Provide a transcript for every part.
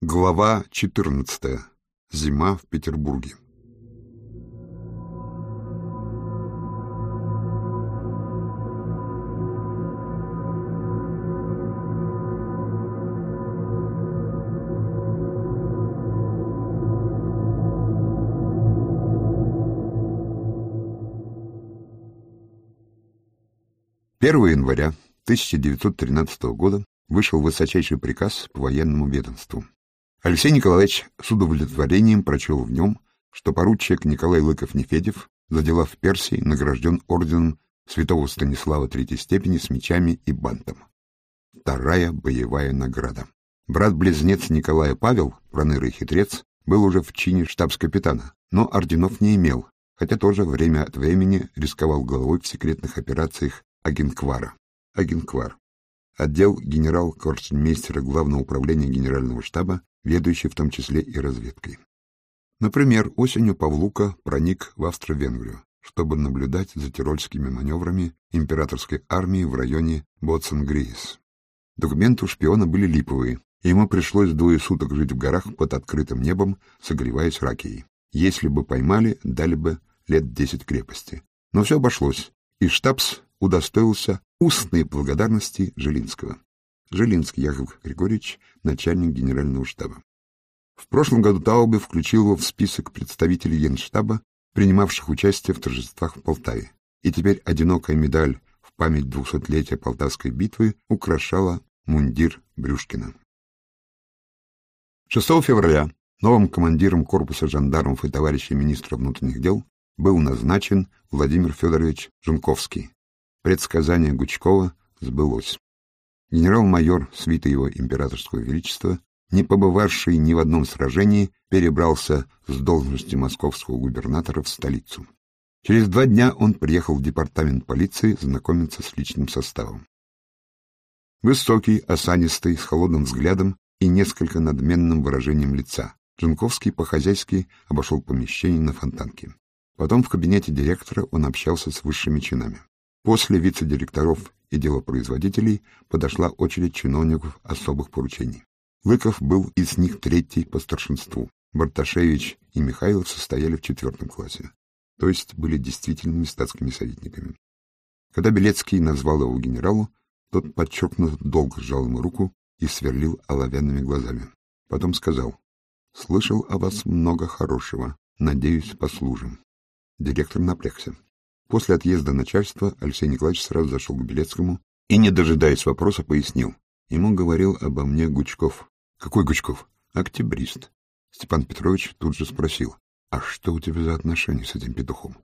Глава 14. Зима в Петербурге. Первого января 1913 года вышел высочайший приказ по военному ведомству. Алексей Николаевич с удовлетворением прочел в нем, что поручик Николай Лыков-Нефедев за дела в Персии награжден орденом святого Станислава третьей степени с мечами и бантом. Вторая боевая награда. Брат-близнец Николая Павел, пронырый хитрец, был уже в чине штабс-капитана, но орденов не имел, хотя тоже время от времени рисковал головой в секретных операциях Агенквара. Агенквар. Отдел генерал-корчмейстера Главного управления Генерального штаба ведущий в том числе и разведкой. Например, осенью Павлука проник в Австро-Венгрию, чтобы наблюдать за тирольскими маневрами императорской армии в районе Боцен-Гриес. Документы у шпиона были липовые, и ему пришлось двое суток жить в горах под открытым небом, согреваясь ракией. Если бы поймали, дали бы лет десять крепости. Но все обошлось, и штабс удостоился устной благодарности Жилинского. Жилинский Яков Григорьевич, начальник генерального штаба. В прошлом году Таубе включил его в список представителей Генштаба, принимавших участие в торжествах в Полтаве. И теперь одинокая медаль в память двухсотлетия Полтавской битвы украшала мундир Брюшкина. 6 февраля новым командиром корпуса жандармов и товарища министра внутренних дел был назначен Владимир Федорович Жунковский. Предсказание Гучкова сбылось. Генерал-майор свита его императорского величества, не побывавший ни в одном сражении, перебрался с должности московского губернатора в столицу. Через два дня он приехал в департамент полиции знакомиться с личным составом. Высокий, осанистый, с холодным взглядом и несколько надменным выражением лица, Джунковский по-хозяйски обошел помещение на фонтанке. Потом в кабинете директора он общался с высшими чинами. После вице-директоров и делопроизводителей подошла очередь чиновников особых поручений. Лыков был из них третий по старшинству. Барташевич и Михайлов состояли в четвертом классе, то есть были действительными статскими советниками. Когда Белецкий назвал его генералу, тот подчеркнуто долго сжал ему руку и сверлил оловянными глазами. Потом сказал, «Слышал о вас много хорошего. Надеюсь, послужим». Директор напрягся. После отъезда начальства Алексей Николаевич сразу зашел к Белецкому и, не дожидаясь вопроса, пояснил. Ему говорил обо мне Гучков. Какой Гучков? Октябрист. Степан Петрович тут же спросил. А что у тебя за отношения с этим петухом?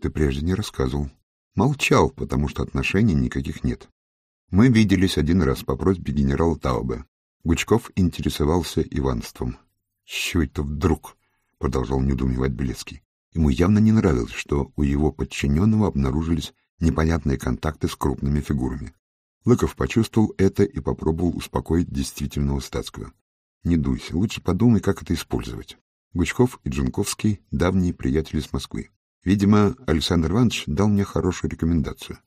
Ты прежде не рассказывал. Молчал, потому что отношений никаких нет. Мы виделись один раз по просьбе генерала Таубе. Гучков интересовался Иванством. — чего это вдруг? — продолжал недоумевать Белецкий. Ему явно не нравилось, что у его подчиненного обнаружились непонятные контакты с крупными фигурами. Лыков почувствовал это и попробовал успокоить действительного статского. «Не дуйся, лучше подумай, как это использовать». Гучков и Джунковский — давние приятели с Москвы. Видимо, Александр Иванович дал мне хорошую рекомендацию.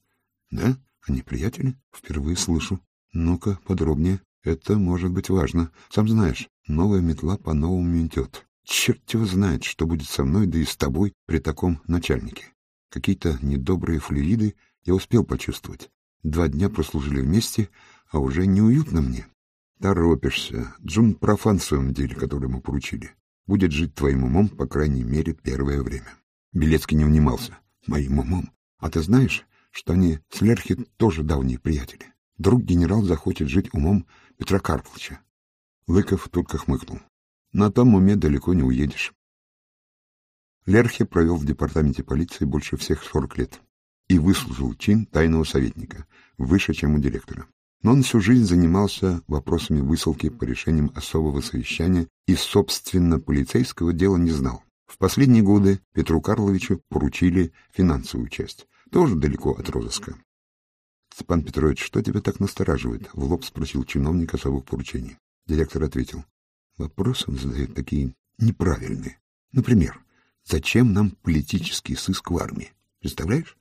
«Да? Они приятели? Впервые слышу. Ну-ка, подробнее. Это может быть важно. Сам знаешь, новая метла по-новому метет. Черт его знает, что будет со мной, да и с тобой при таком начальнике. Какие-то недобрые флюиды я успел почувствовать. Два дня прослужили вместе, а уже неуютно мне. Торопишься. Джун профан в своем деле, которое ему поручили. Будет жить твоим умом, по крайней мере, первое время. Белецкий не унимался. Моим умом? А ты знаешь, что они с Лерхи тоже давние приятели? Друг генерал захочет жить умом Петра Карповича. Лыков только хмыкнул. На том уме далеко не уедешь. Лерхе провел в департаменте полиции больше всех сорок лет и выслужил чин тайного советника, выше, чем у директора. Но он всю жизнь занимался вопросами высылки по решениям особого совещания и, собственно, полицейского дела не знал. В последние годы Петру Карловичу поручили финансовую часть, тоже далеко от розыска. — Степан Петрович, что тебя так настораживает? — в лоб спросил чиновник особых поручений. Директор ответил. Вопросы он задает такие неправильные. Например, зачем нам политический сыск в армии? Представляешь?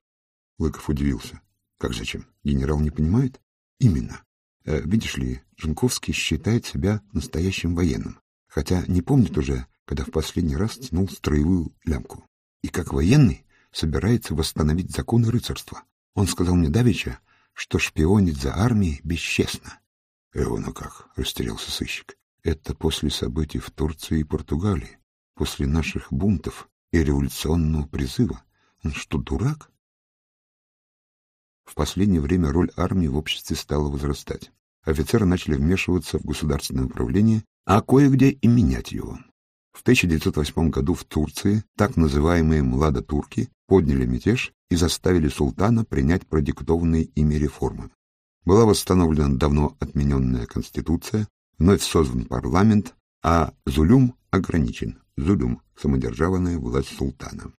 Лыков удивился. Как зачем? Генерал не понимает? Именно. Э, видишь ли, Жунковский считает себя настоящим военным. хотя не помнит уже, когда в последний раз тянул строевую лямку. И как военный собирается восстановить законы рыцарства. Он сказал мне давеча, что шпионить за армией бесчестно. — Эвона как? — растерялся сыщик. — Это после событий в Турции и Португалии, после наших бунтов и революционного призыва. Он что, дурак? В последнее время роль армии в обществе стала возрастать. Офицеры начали вмешиваться в государственное управление, а кое-где и менять его. В 1908 году в Турции так называемые младотурки подняли мятеж и заставили султана принять продиктованные ими реформы. Была восстановлена давно отмененная конституция, вновь создан парламент, а зулюм ограничен, зулюм – самодержавная власть султана.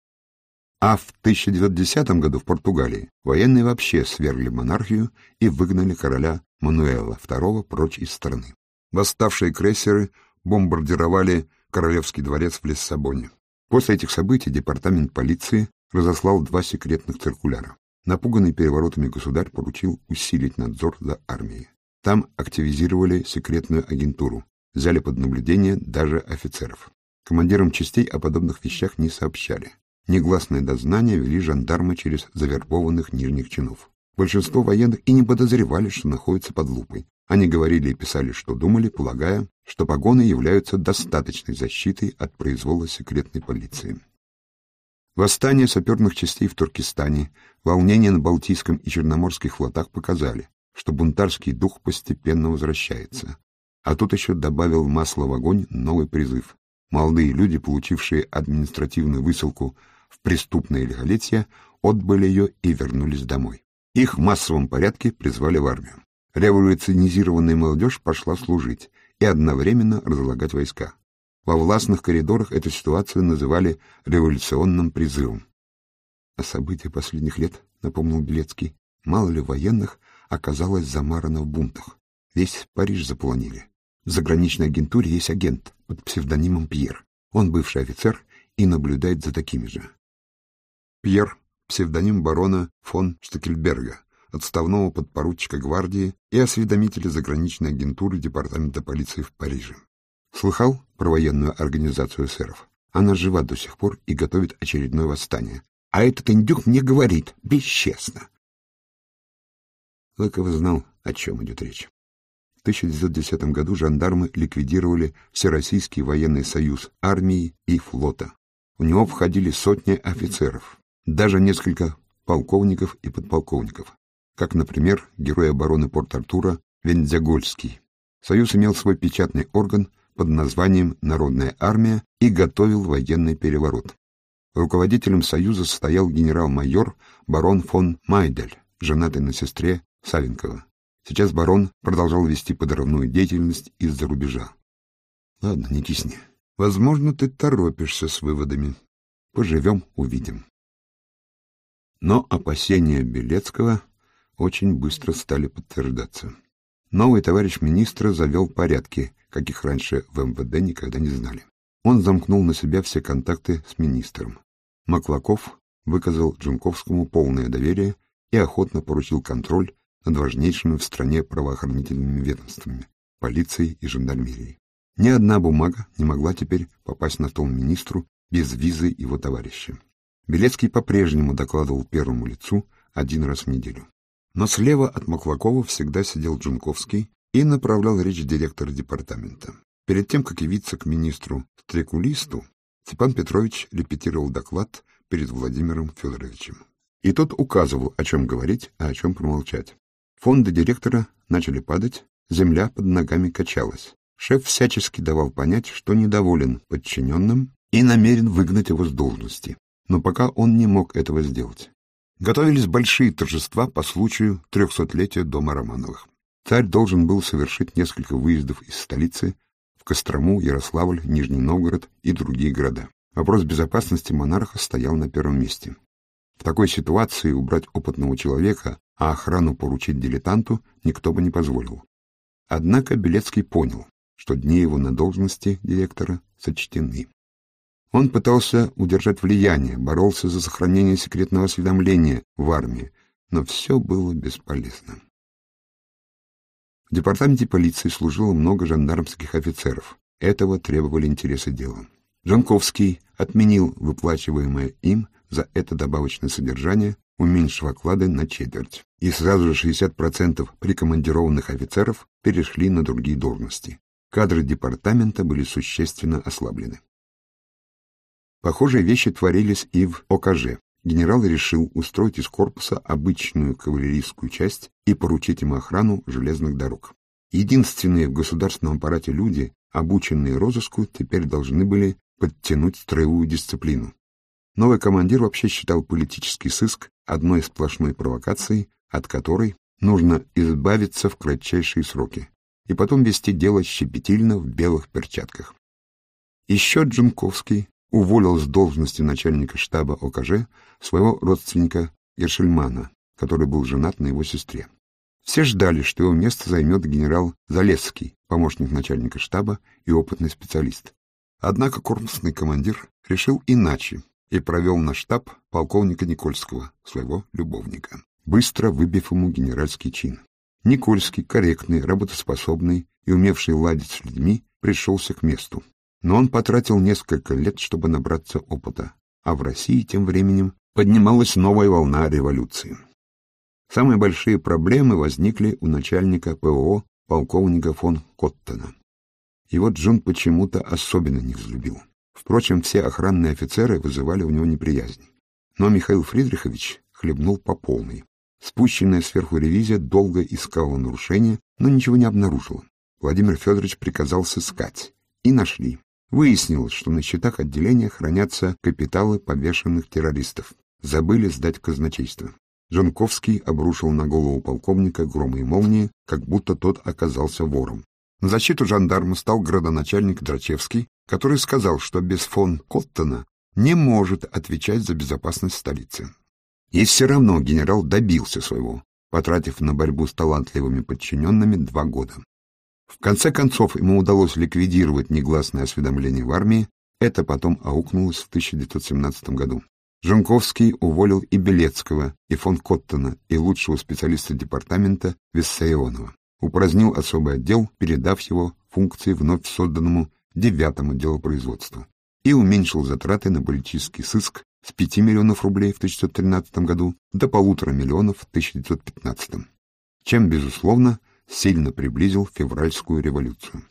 А в 1910 году в Португалии военные вообще свергли монархию и выгнали короля Мануэла II прочь из страны. Восставшие крейсеры бомбардировали Королевский дворец в Лиссабоне. После этих событий департамент полиции разослал два секретных циркуляра. Напуганный переворотами государь поручил усилить надзор за армией. Там активизировали секретную агентуру, взяли под наблюдение даже офицеров. Командирам частей о подобных вещах не сообщали. Негласное дознание вели жандармы через завербованных нижних чинов. Большинство военных и не подозревали, что находятся под лупой. Они говорили и писали, что думали, полагая, что погоны являются достаточной защитой от произвола секретной полиции. Восстание саперных частей в Туркестане, волнения на Балтийском и Черноморских флотах показали, что бунтарский дух постепенно возвращается. А тут еще добавил масло в огонь новый призыв. Молодые люди, получившие административную высылку в преступное лихолетие, отбыли ее и вернулись домой. Их в массовом порядке призвали в армию. Революционизированная молодежь пошла служить и одновременно разлагать войска. Во властных коридорах эту ситуацию называли революционным призывом. А события последних лет, напомнил Белецкий, мало ли военных оказалось замарано в бунтах. Весь Париж заполонили. В заграничной агентуре есть агент под псевдонимом Пьер. Он бывший офицер и наблюдает за такими же. Пьер — псевдоним барона фон Штекельберга, отставного подпоручика гвардии и осведомителя заграничной агентуры департамента полиции в Париже. Слыхал про военную организацию эсеров? Она жива до сих пор и готовит очередное восстание. А этот индюк мне говорит, бесчестно. Лыков знал, о чем идет речь. В 1910 году жандармы ликвидировали Всероссийский военный союз армии и флота. В него входили сотни офицеров, даже несколько полковников и подполковников, как, например, герой обороны Порт-Артура Вендзягольский. Союз имел свой печатный орган под названием «Народная армия» и готовил военный переворот. Руководителем Союза стоял генерал-майор барон фон Майдель, женатый на сестре Савенкова. Сейчас барон продолжал вести подрывную деятельность из-за рубежа. Ладно, не кисни. Возможно, ты торопишься с выводами. Поживем, увидим. Но опасения Белецкого очень быстро стали подтверждаться. Новый товарищ министра завел порядки, каких раньше в МВД никогда не знали. Он замкнул на себя все контакты с министром. Маклаков выказал Джунковскому полное доверие и охотно поручил контроль над важнейшими в стране правоохранительными ведомствами, полицией и жандармерией. Ни одна бумага не могла теперь попасть на стол министру без визы его товарища. Белецкий по-прежнему докладывал первому лицу один раз в неделю. Но слева от Маклакова всегда сидел Джунковский и направлял речь директора департамента. Перед тем, как явиться к министру Стрекулисту, Степан Петрович репетировал доклад перед Владимиром Федоровичем. И тот указывал, о чем говорить, а о чем промолчать. Фонды директора начали падать, земля под ногами качалась. Шеф всячески давал понять, что недоволен подчиненным и намерен выгнать его с должности. Но пока он не мог этого сделать. Готовились большие торжества по случаю трехсотлетия дома Романовых. Царь должен был совершить несколько выездов из столицы в Кострому, Ярославль, Нижний Новгород и другие города. Вопрос безопасности монарха стоял на первом месте. В такой ситуации убрать опытного человека, а охрану поручить дилетанту никто бы не позволил. Однако Белецкий понял, что дни его на должности директора сочтены. Он пытался удержать влияние, боролся за сохранение секретного осведомления в армии, но все было бесполезно. В департаменте полиции служило много жандармских офицеров. Этого требовали интересы дела. Жанковский отменил выплачиваемое им за это добавочное содержание, уменьшив оклады на четверть, и сразу же 60% прикомандированных офицеров перешли на другие должности. Кадры департамента были существенно ослаблены. Похожие вещи творились и в ОКЖ. Генерал решил устроить из корпуса обычную кавалерийскую часть и поручить им охрану железных дорог. Единственные в государственном аппарате люди, обученные розыску, теперь должны были подтянуть строевую дисциплину. Новый командир вообще считал политический сыск одной сплошной провокацией, от которой нужно избавиться в кратчайшие сроки, и потом вести дело щепетильно в белых перчатках. Еще Джунковский уволил с должности начальника штаба ОКЖ своего родственника Ершельмана, который был женат на его сестре. Все ждали, что его место займет генерал Залесский, помощник начальника штаба и опытный специалист. Однако корпусный командир решил иначе и провел на штаб полковника Никольского, своего любовника, быстро выбив ему генеральский чин. Никольский, корректный, работоспособный и умевший ладить с людьми, пришелся к месту. Но он потратил несколько лет, чтобы набраться опыта, а в России тем временем поднималась новая волна революции. Самые большие проблемы возникли у начальника ПО полковника фон Коттена. И вот Джун почему-то особенно не взлюбил. Впрочем, все охранные офицеры вызывали у него неприязнь. Но Михаил Фридрихович хлебнул по полной. Спущенная сверху ревизия долго искала нарушения, но ничего не обнаружила. Владимир Федорович приказал сыскать. И нашли. Выяснилось, что на счетах отделения хранятся капиталы повешенных террористов. Забыли сдать казначейство. Жанковский обрушил на голову полковника громы молнии, как будто тот оказался вором. На защиту жандарма стал градоначальник Драчевский, который сказал, что без фон Коттона не может отвечать за безопасность столицы. И все равно генерал добился своего, потратив на борьбу с талантливыми подчиненными два года. В конце концов ему удалось ликвидировать негласное осведомление в армии, это потом аукнулось в 1917 году. Жанковский уволил и Белецкого, и фон Коттона, и лучшего специалиста департамента Виссарионова упразднил особый отдел, передав его функции вновь созданному девятому делу производства, и уменьшил затраты на политический сыск с 5 миллионов рублей в 1913 году до полутора миллионов в 1915, чем, безусловно, сильно приблизил февральскую революцию.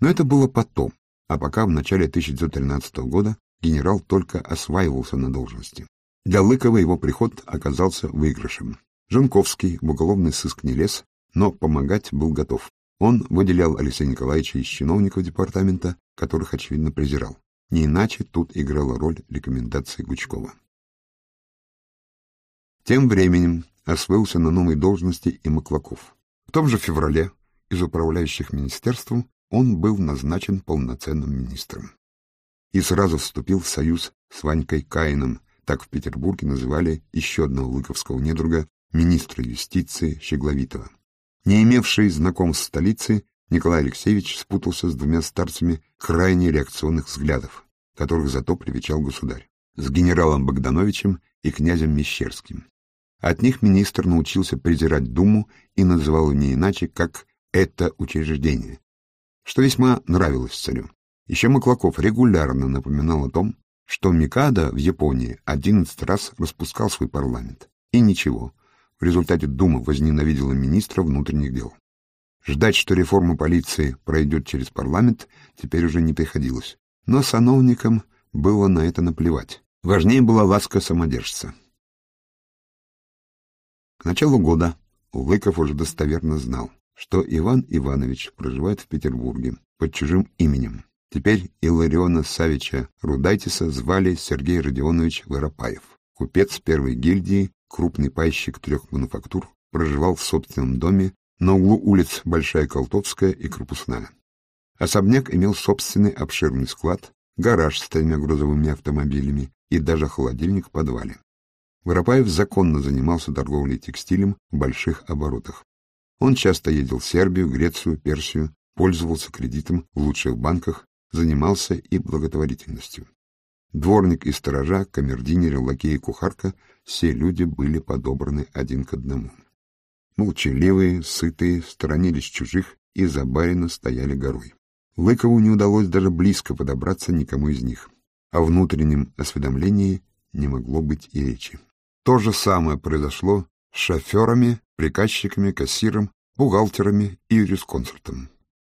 Но это было потом, а пока в начале 1913 года генерал только осваивался на должности. Для Лыкова его приход оказался выигрышем. Жанковский в уголовный сыск не лез, но помогать был готов. Он выделял Алексея Николаевича из чиновников департамента, которых, очевидно, презирал. Не иначе тут играла роль рекомендации Гучкова. Тем временем освоился на новой должности и Маклаков. В том же феврале из управляющих министерством он был назначен полноценным министром. И сразу вступил в союз с Ванькой Каином, так в Петербурге называли еще одного лыковского недруга министра юстиции Щегловитова. Не имевший знакомств в столице, Николай Алексеевич спутался с двумя старцами крайне реакционных взглядов, которых зато привечал государь, с генералом Богдановичем и князем Мещерским. От них министр научился презирать Думу и называл не иначе, как «это учреждение», что весьма нравилось царю. Еще Маклаков регулярно напоминал о том, что Микадо в Японии одиннадцать раз распускал свой парламент. И ничего, в результате Дума возненавидела министра внутренних дел. Ждать, что реформа полиции пройдет через парламент, теперь уже не приходилось. Но сановникам было на это наплевать. Важнее была ласка самодержца. К началу года Лыков уже достоверно знал, что Иван Иванович проживает в Петербурге под чужим именем. Теперь Илариона Савича Рудайтиса звали Сергей Родионович Воропаев, купец первой гильдии крупный пайщик трех мануфактур, проживал в собственном доме на углу улиц Большая Колтовская и Крупусная. Особняк имел собственный обширный склад, гараж с тремя грузовыми автомобилями и даже холодильник в подвале. Воропаев законно занимался торговлей текстилем в больших оборотах. Он часто ездил в Сербию, Грецию, Персию, пользовался кредитом в лучших банках, занимался и благотворительностью. Дворник и сторожа, камердинер, лакей и кухарка — все люди были подобраны один к одному. Молчаливые, сытые, сторонились чужих и за барина стояли горой. Лыкову не удалось даже близко подобраться никому из них. О внутреннем осведомлении не могло быть и речи. То же самое произошло с шоферами, приказчиками, кассиром, бухгалтерами и юрисконсультом.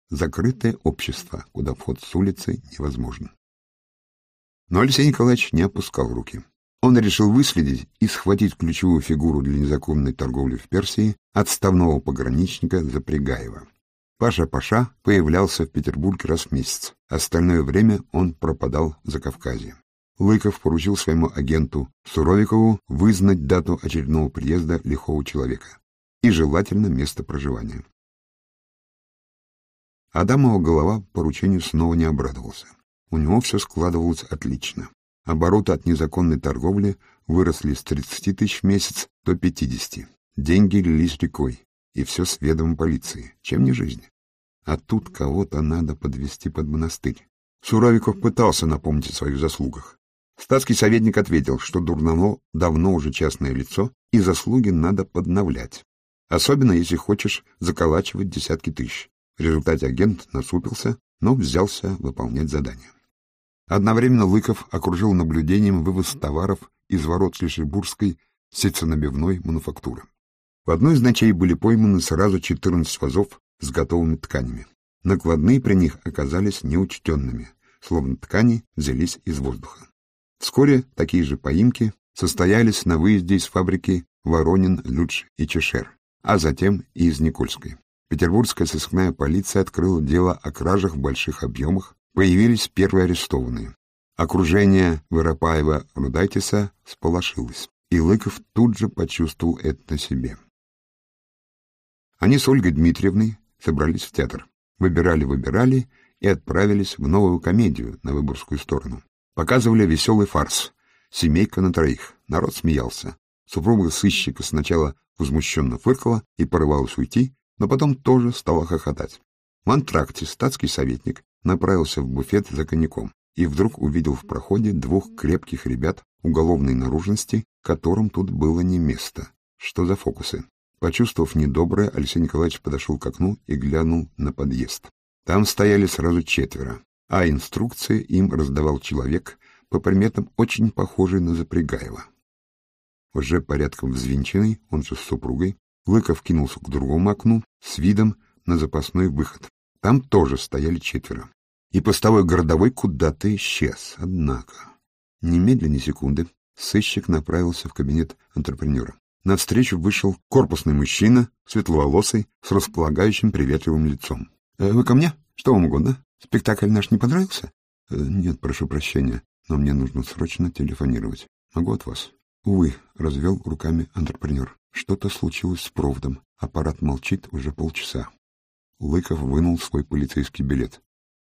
Закрытое общество, куда вход с улицы невозможен. Но Алексей Николаевич не опускал руки. Он решил выследить и схватить ключевую фигуру для незаконной торговли в Персии отставного пограничника Запрягаева. Паша-Паша появлялся в Петербурге раз в месяц. Остальное время он пропадал за Кавказе. Лыков поручил своему агенту Суровикову вызнать дату очередного приезда лихого человека и желательно место проживания. Адамова голова поручению снова не обрадовался. У него все складывалось отлично. Обороты от незаконной торговли выросли с 30 тысяч в месяц до 50. Деньги лились рекой, и все с ведомом полиции. Чем не жизнь? А тут кого-то надо подвести под монастырь. Суровиков пытался напомнить о своих заслугах. Статский советник ответил, что Дурново давно уже частное лицо, и заслуги надо подновлять. Особенно, если хочешь заколачивать десятки тысяч. В результате агент насупился, но взялся выполнять задание. Одновременно Лыков окружил наблюдением вывоз товаров из ворот Шлиссельбургской сетценабивной мануфактуры. В одной из ночей были пойманы сразу 14 вазов с готовыми тканями. Накладные при них оказались неучтенными, словно ткани взялись из воздуха. Вскоре такие же поимки состоялись на выезде из фабрики Воронин, Людж и Чешер, а затем и из Никольской. Петербургская сыскная полиция открыла дело о кражах в больших объемах, появились первые арестованные. Окружение Воропаева-Рудайтиса сполошилось, и Лыков тут же почувствовал это на себе. Они с Ольгой Дмитриевной собрались в театр, выбирали-выбирали и отправились в новую комедию на Выборгскую сторону. Показывали веселый фарс. Семейка на троих. Народ смеялся. Супруга сыщика сначала возмущенно фыркала и порывалась уйти, но потом тоже стала хохотать. В антракте статский советник направился в буфет за коньяком и вдруг увидел в проходе двух крепких ребят уголовной наружности, которым тут было не место. Что за фокусы? Почувствовав недоброе, Алексей Николаевич подошел к окну и глянул на подъезд. Там стояли сразу четверо а инструкции им раздавал человек, по приметам очень похожий на Запрягаева. Уже порядком взвинченный, он же с супругой, Лыков кинулся к другому окну с видом на запасной выход. Там тоже стояли четверо. И постовой городовой куда-то исчез. Однако, немедленно секунды, сыщик направился в кабинет антрепренера. Навстречу вышел корпусный мужчина, светловолосый, с располагающим приветливым лицом. «Э, — Вы ко мне? Что вам угодно? Спектакль наш не понравился? Э, нет, прошу прощения, но мне нужно срочно телефонировать. Могу от вас? Увы, развел руками антрепренер. Что-то случилось с проводом. Аппарат молчит уже полчаса. Лыков вынул свой полицейский билет.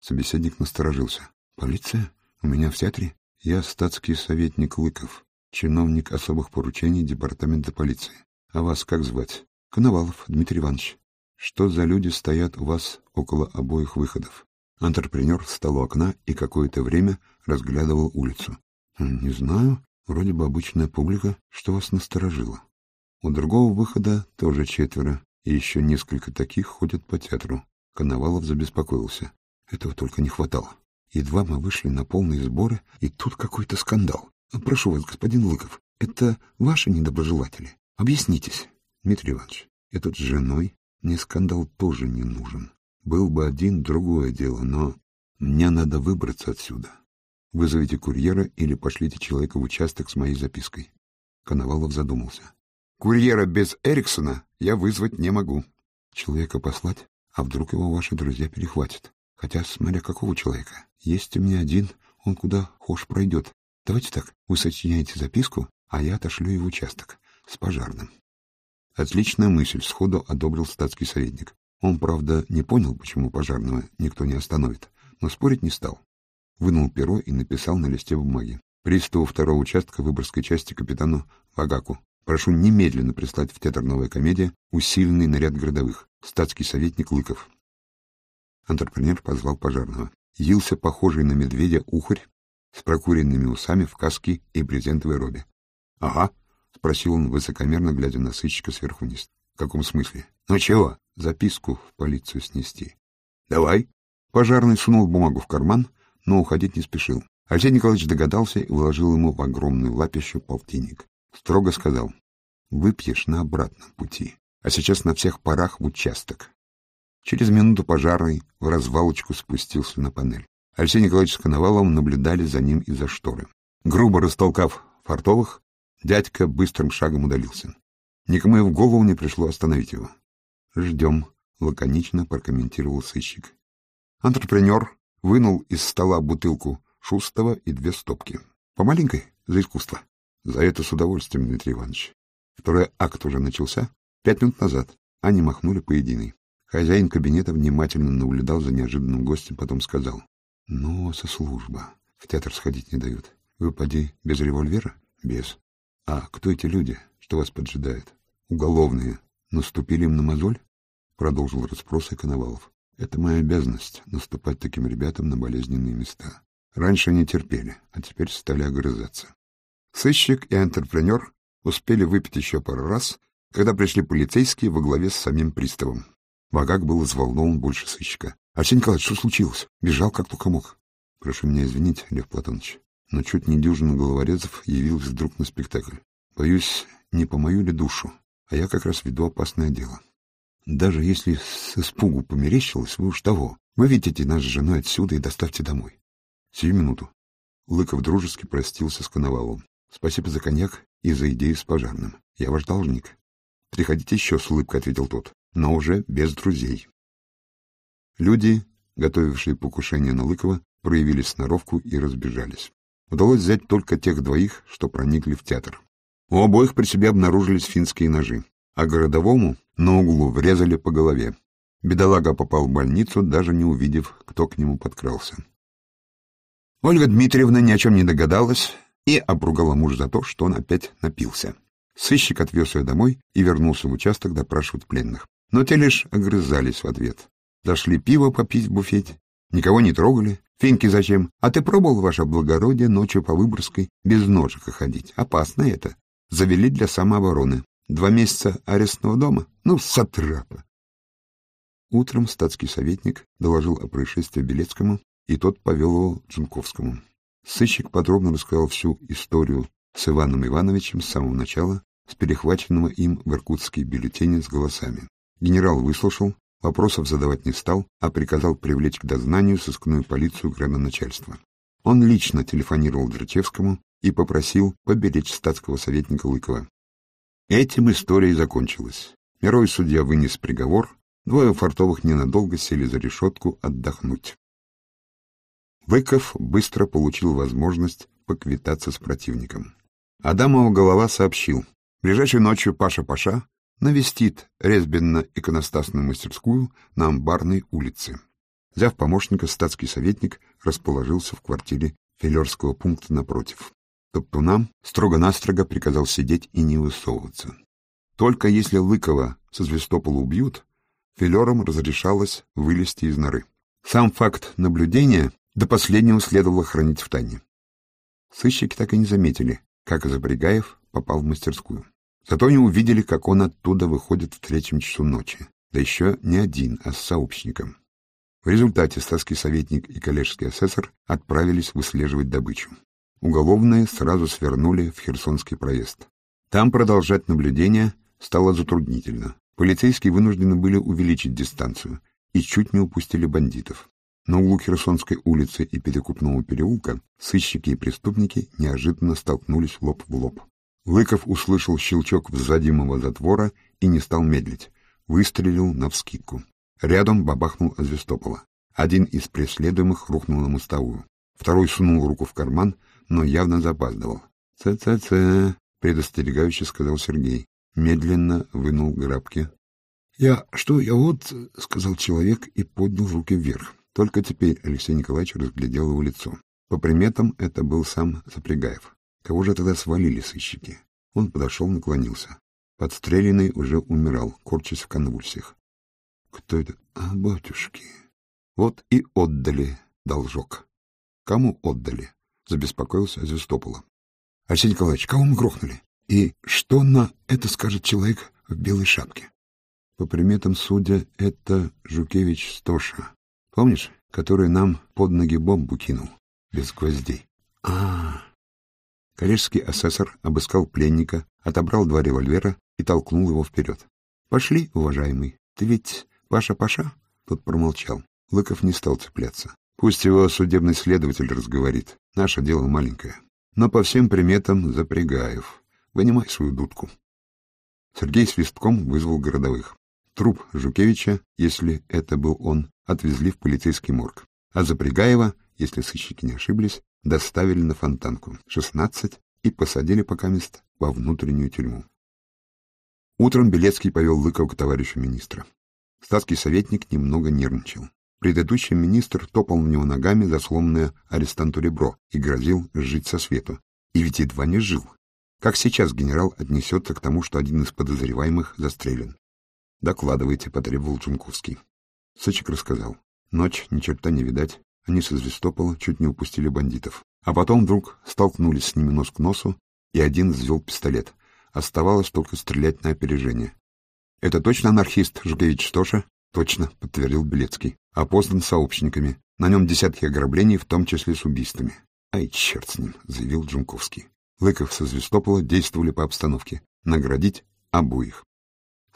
Собеседник насторожился. «Полиция? У меня в театре? Я статский советник Лыков, чиновник особых поручений департамента полиции. А вас как звать? Коновалов Дмитрий Иванович. Что за люди стоят у вас около обоих выходов? Антрепренер встал у окна и какое-то время разглядывал улицу. «Хм, «Не знаю, вроде бы обычная публика, что вас насторожило. У другого выхода тоже четверо, и еще несколько таких ходят по театру». Коновалов забеспокоился. Этого только не хватало. Едва мы вышли на полные сборы, и тут какой-то скандал. Прошу вас, господин Лыков, это ваши недоброжелатели? Объяснитесь. Дмитрий Иванович, этот с женой мне скандал тоже не нужен. Был бы один, другое дело, но мне надо выбраться отсюда. Вызовите курьера или пошлите человека в участок с моей запиской. Коновалов задумался. Курьера без Эриксона я вызвать не могу. Человека послать, а вдруг его ваши друзья перехватят. Хотя, смотря какого человека. Есть у меня один, он куда хошь пройдет. Давайте так, вы сочиняете записку, а я отошлю его участок с пожарным. Отличная мысль, сходу одобрил статский советник. Он, правда, не понял, почему пожарного никто не остановит, но спорить не стал. Вынул перо и написал на листе бумаги. Приставу второго участка Выборгской части капитану Вагаку. Прошу немедленно прислать в театр «Новая комедия» усиленный наряд городовых. Статский советник Лыков. Антрепренер позвал пожарного. Явился похожий на медведя ухарь с прокуренными усами в каске и брезентовой робе. — Ага, — спросил он, высокомерно глядя на сыщика сверху вниз. — В каком смысле? Ну чего? Записку в полицию снести. Давай. Пожарный сунул бумагу в карман, но уходить не спешил. Алексей Николаевич догадался и вложил ему в огромную лапищу полтинник. Строго сказал, выпьешь на обратном пути, а сейчас на всех парах в участок. Через минуту пожарный в развалочку спустился на панель. Алексей Николаевич с Коноваловым наблюдали за ним из-за шторы. Грубо растолкав фартовых, дядька быстрым шагом удалился. Никому и в голову не пришло остановить его. «Ждем», — лаконично прокомментировал сыщик. Антрепренер вынул из стола бутылку Шустова и две стопки. По маленькой, за искусство. За это с удовольствием, Дмитрий Иванович. Второй акт уже начался. Пять минут назад. Они махнули по единой. Хозяин кабинета внимательно наблюдал за неожиданным гостем, потом сказал. — Ну, со служба. В театр сходить не дают. Вы, поди, без револьвера? — Без. — А кто эти люди, что вас поджидают? — Уголовные. Наступили им на мозоль? — продолжил расспросы Коновалов. — Это моя обязанность — наступать таким ребятам на болезненные места. Раньше они терпели, а теперь стали огрызаться. Сыщик и антрепренер успели выпить еще пару раз, когда пришли полицейские во главе с самим приставом. Вагак был взволнован больше сыщика. — Арсений Николаевич, что случилось? Бежал как только мог. — Прошу меня извинить, Лев Платонович, но чуть не дюжина головорезов явилась вдруг на спектакль. Боюсь, не по мою ли душу, а я как раз веду опасное дело. Даже если с испугу померещилось, вы уж того. Выведите нас с женой отсюда и доставьте домой. Сию минуту. Лыков дружески простился с Коновалом. Спасибо за коньяк и за идею с пожарным. Я ваш должник. Приходите еще, с улыбкой ответил тот, но уже без друзей. Люди, готовившие покушение на Лыкова, проявили сноровку и разбежались. Удалось взять только тех двоих, что проникли в театр. У обоих при себе обнаружились финские ножи, а городовому на углу врезали по голове. Бедолага попал в больницу, даже не увидев, кто к нему подкрался. Ольга Дмитриевна ни о чем не догадалась и обругала муж за то, что он опять напился. Сыщик отвез ее домой и вернулся в участок допрашивать пленных. Но те лишь огрызались в ответ. Зашли пиво попить в буфете. Никого не трогали. Финки зачем? А ты пробовал, ваше благородие, ночью по Выборгской без ножика ходить? Опасно это. Завели для самообороны. Два месяца арестного дома? Ну, сатрапа. Утром статский советник доложил о происшествии Белецкому, и тот повел его Джунковскому. Сыщик подробно рассказал всю историю с Иваном Ивановичем с самого начала, с перехваченного им в иркутские бюллетени с голосами. Генерал выслушал, вопросов задавать не стал, а приказал привлечь к дознанию сыскную полицию градоначальства. Он лично телефонировал Драчевскому и попросил поберечь статского советника Лыкова. Этим история и закончилась. Мировой судья вынес приговор, двое фартовых ненадолго сели за решетку отдохнуть. Выков быстро получил возможность поквитаться с противником. Адамова голова сообщил. Ближайшей ночью Паша-Паша навестит резбенно-иконостасную мастерскую на Амбарной улице. Взяв помощника, статский советник расположился в квартире филерского пункта напротив. Топтунам строго-настрого приказал сидеть и не высовываться. Только если Лыкова со Звестопола убьют, филерам разрешалось вылезти из норы. Сам факт наблюдения до последнего следовало хранить в тайне. Сыщики так и не заметили, как Запрягаев попал в мастерскую. Зато они увидели, как он оттуда выходит в третьем часу ночи, да еще не один, а с сообщником. В результате статский советник и коллежский асессор отправились выслеживать добычу. Уголовные сразу свернули в Херсонский проезд. Там продолжать наблюдение стало затруднительно. Полицейские вынуждены были увеличить дистанцию и чуть не упустили бандитов. На углу Херсонской улицы и Перекупного переулка сыщики и преступники неожиданно столкнулись лоб в лоб. Лыков услышал щелчок взводимого затвора и не стал медлить. Выстрелил навскидку. Рядом бабахнул Азвестопола. Один из преследуемых рухнул на мостовую. Второй сунул руку в карман, но явно запаздывал. «Ц-ц-ц», — предостерегающе сказал Сергей. Медленно вынул грабки. «Я... что, я вот...» — сказал человек и поднял руки вверх. Только теперь Алексей Николаевич разглядел его лицо. По приметам, это был сам Запрягаев. Кого же тогда свалили сыщики? Он подошел, наклонился. Подстреленный уже умирал, корчась в конвульсиях. Кто это? А, батюшки. Вот и отдали должок. Кому отдали? Забеспокоился Звестопола. Арсений Николаевич, кого мы грохнули? И что на это скажет человек в белой шапке? По приметам судя, это Жукевич Стоша. Помнишь, который нам под ноги бомбу кинул? Без гвоздей. а, -а, -а. Коллежский асессор обыскал пленника, отобрал два револьвера и толкнул его вперед. — Пошли, уважаемый. Ты ведь Паша-Паша? Тот промолчал. Лыков не стал цепляться. Пусть его судебный следователь разговорит. Наше дело маленькое. Но по всем приметам Запрягаев. Вынимай свою дудку. Сергей свистком вызвал городовых. Труп Жукевича, если это был он, отвезли в полицейский морг. А Запрягаева, если сыщики не ошиблись, доставили на Фонтанку, 16, и посадили пока мест во внутреннюю тюрьму. Утром Белецкий повел Лыкова к товарищу министра. Статский советник немного нервничал. Предыдущий министр топал в него ногами за сломанное арестанту ребро и грозил жить со свету. И ведь едва не жил. Как сейчас генерал отнесется к тому, что один из подозреваемых застрелен? «Докладывайте», — потребовал Джунковский. Сычек рассказал. Ночь, ни черта не видать. Они со Звестопола чуть не упустили бандитов. А потом вдруг столкнулись с ними нос к носу, и один взвел пистолет. Оставалось только стрелять на опережение. — Это точно анархист Жукевич Стоша? — Точно, — подтвердил Белецкий. — Опознан сообщниками. На нем десятки ограблений, в том числе с убийствами. — Ай, черт с ним, — заявил Джунковский. Лыков со Звестопола действовали по обстановке. Наградить обоих.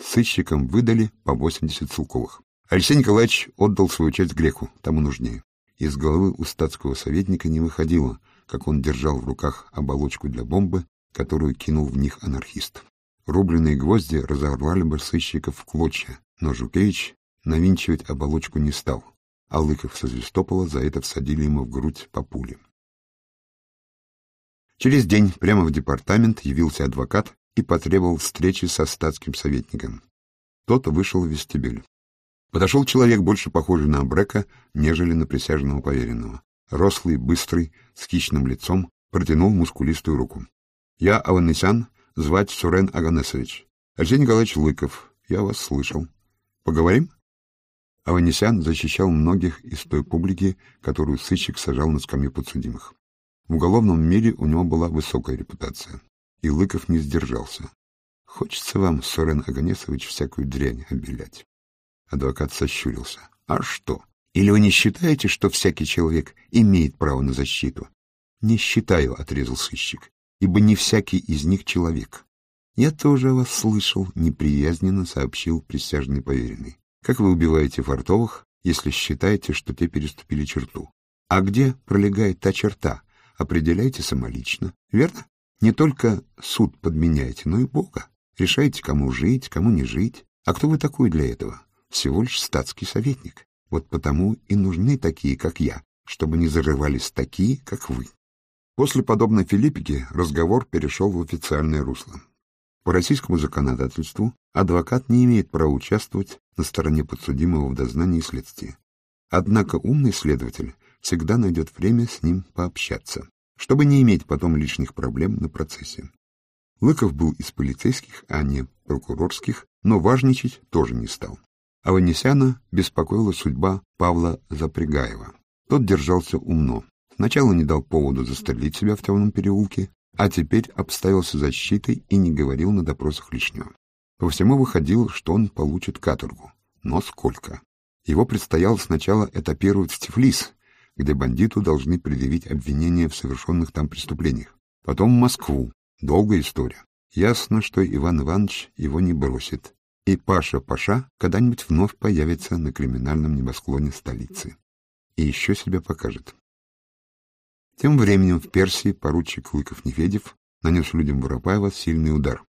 Сыщикам выдали по 80 целковых. Алексей Николаевич отдал свою часть греку, тому нужнее. Из головы у статского советника не выходило, как он держал в руках оболочку для бомбы, которую кинул в них анархист. Рубленые гвозди разорвали бы сыщиков в клочья, но Жукевич навинчивать оболочку не стал, а Лыков со Звестопола за это всадили ему в грудь по пуле. Через день прямо в департамент явился адвокат и потребовал встречи со статским советником. Тот вышел в вестибюль. Подошел человек, больше похожий на Абрека, нежели на присяжного поверенного. Рослый, быстрый, с хищным лицом, протянул мускулистую руку. — Я Аванесян, звать Сурен Аганесович. Алексей Николаевич Лыков, я вас слышал. Поговорим? Аванесян защищал многих из той публики, которую сыщик сажал на скамью подсудимых. В уголовном мире у него была высокая репутация и Лыков не сдержался. Хочется вам, Сорен Аганесович, всякую дрянь обелять. Адвокат сощурился. А что? Или вы не считаете, что всякий человек имеет право на защиту? Не считаю, отрезал сыщик, ибо не всякий из них человек. Я тоже вас слышал, неприязненно сообщил присяжный поверенный. Как вы убиваете фартовых, если считаете, что те переступили черту? А где пролегает та черта, определяйте самолично, верно? Не только суд подменяете, но и Бога. Решаете, кому жить, кому не жить. А кто вы такой для этого? Всего лишь статский советник. Вот потому и нужны такие, как я, чтобы не зарывались такие, как вы. После подобной Филиппики разговор перешел в официальное русло. По российскому законодательству адвокат не имеет права участвовать на стороне подсудимого в дознании и следствии. Однако умный следователь всегда найдет время с ним пообщаться чтобы не иметь потом лишних проблем на процессе. Лыков был из полицейских, а не прокурорских, но важничать тоже не стал. А Ванесяна беспокоила судьба Павла Запрягаева. Тот держался умно. Сначала не дал поводу застрелить себя в темном переулке, а теперь обставился защитой и не говорил на допросах лишнего. По всему выходило, что он получит каторгу. Но сколько? Его предстояло сначала этапировать в Тифлис, где бандиту должны предъявить обвинения в совершенных там преступлениях. Потом в Москву. Долгая история. Ясно, что Иван Иванович его не бросит. И Паша-Паша когда-нибудь вновь появится на криминальном небосклоне столицы. И еще себя покажет. Тем временем в Персии поручик Лыков-Нефедев нанес людям Воропаева сильный удар.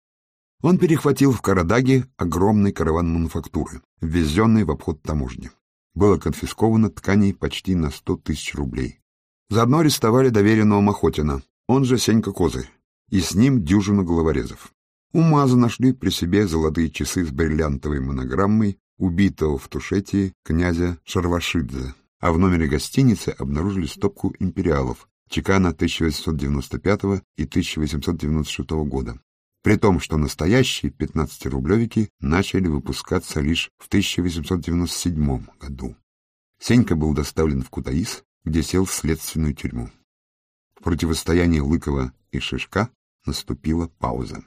Он перехватил в Карадаге огромный караван мануфактуры, ввезенный в обход таможни было конфисковано тканей почти на сто тысяч рублей. Заодно арестовали доверенного Махотина, он же Сенька Козырь, и с ним дюжину головорезов. У Маза нашли при себе золотые часы с бриллиантовой монограммой убитого в Тушетии князя Шарвашидзе, а в номере гостиницы обнаружили стопку империалов чекана 1895 и 1896 года, при том, что настоящие 15-рублевики начали выпускаться лишь в 1897 году. Сенька был доставлен в Кутаис, где сел в следственную тюрьму. В противостоянии Лыкова и Шишка наступила пауза.